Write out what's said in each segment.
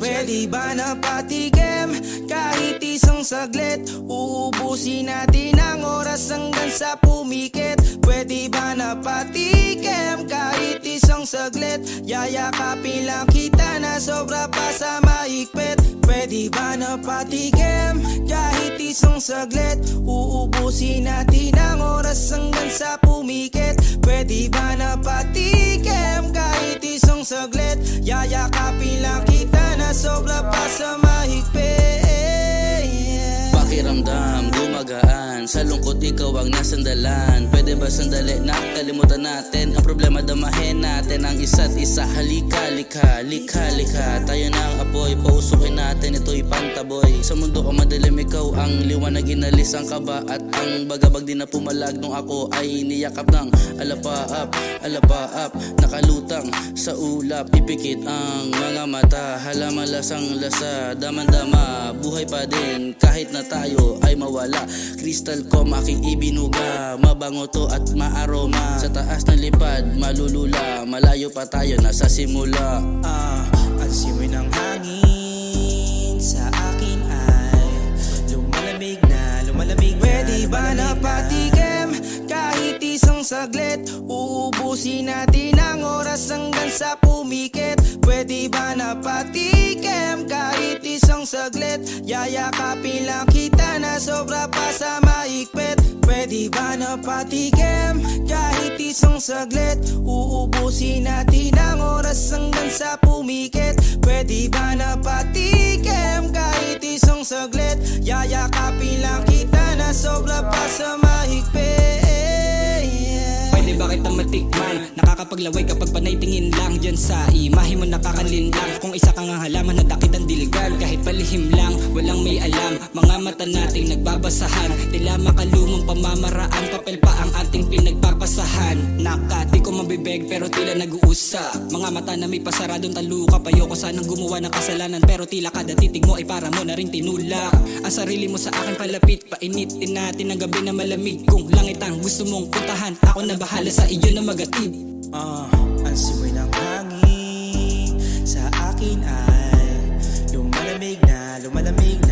Pwede ba na patikim? Kahit isang saglit Uubusin natin ang oras hanggang sa pumikit. Pwede ba na patikim? Kahit isang saglit Yayakapin lang kita na sobra pa sa mahigpit Pwede ba na patikim? Kahit isang saglit. Uubusin natin ang oras hanggang sa pumikit. Pwede ba na patikim kahit isang saglit? Yayakapin lang kita na sobra pa sa mahigpit. Pakiramdam, gumagaan. Sa lungkot ikaw ang nasandalan. Pwede ba sandali na kalimutan natin Ang problema? Damahin natin ang isa't isa. Halika, lika, lika, lika. Tayo na ang apoy, pausukin natin. Ito'y pantaboy Sa mundo ko madilim ikaw ang liwanag Inalis ang kaba. At ang bagabag Di na pumalag nung ako ay niyakap ng Alapaap, alapaap Nakalutang sa ulap. Ipikit ang mga mata Halaman lasang lasa. Daman-dama, buhay pa din. Kahit na tayo ay mawala Crystal ko aking ibinuga. Mabango to at maaroma. Sa taas ng lipad, malulula. Malayo pa tayo, nasa simula. Ah, ang simoy ng hangin sa akin ay lumalamig na, lumalamig na. Pwede ba na patikim? Kahit isang saglit Uubusin natin ang oras hanggang sa pumikit. Pwede ba na patikim? Kahit isang saglit Yayakapin lang kita na sobra pa sa mahigpit Pwede ba na patikim? Kahit isang saglit Uubusin natin ang oras hanggang sa pumikit. Pwede ba na patikim pa sa mahigpit. Pwede ba kita matikman? Nakakapaglaway kapag panay tingin lang Diyan sa imahe mo nakakalinlang. Kung isa kang halaman na dakit ang dilgal. Kahit palihim lang, walang may alam. Mga mata nating nagbabasahan. Tila makalumong pamamaraan Papel pa ang ating pinagpapasahan. Nakati mabibeg pero tila nag-uusap. Mga mata na may pasaradong taluka Payoko sanang gumawa ng kasalanan Pero tila kada titig mo ay para mo na rin tinulak Ang sarili mo sa akin palapit Painitin natin ang gabi na malamig. Kung langit ang gusto mong puntahan Ako na bahala sa iyo na magatid. Ah, ang simoy ng hangin sa akin ay lumalamig na, lumalamig na,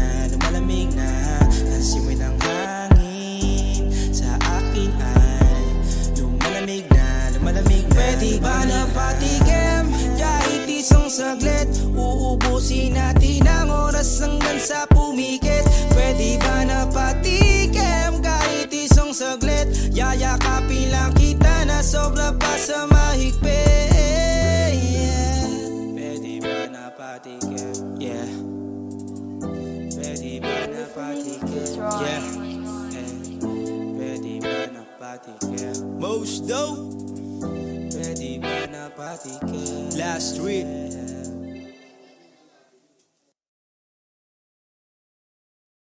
Pwede ba na patikim kahit isang saglit? Uubusin natin ang oras hanggang sa pumikit. Pwede ba na patikim kahit isang saglit? Yayakapin lang kita na sobra pa sa mahigpit Pwede ba na patikim? Yeah Pwede ba na patikim? Yeah Pwede ba na patikim? Most dope Pwede ba na patikim? Last read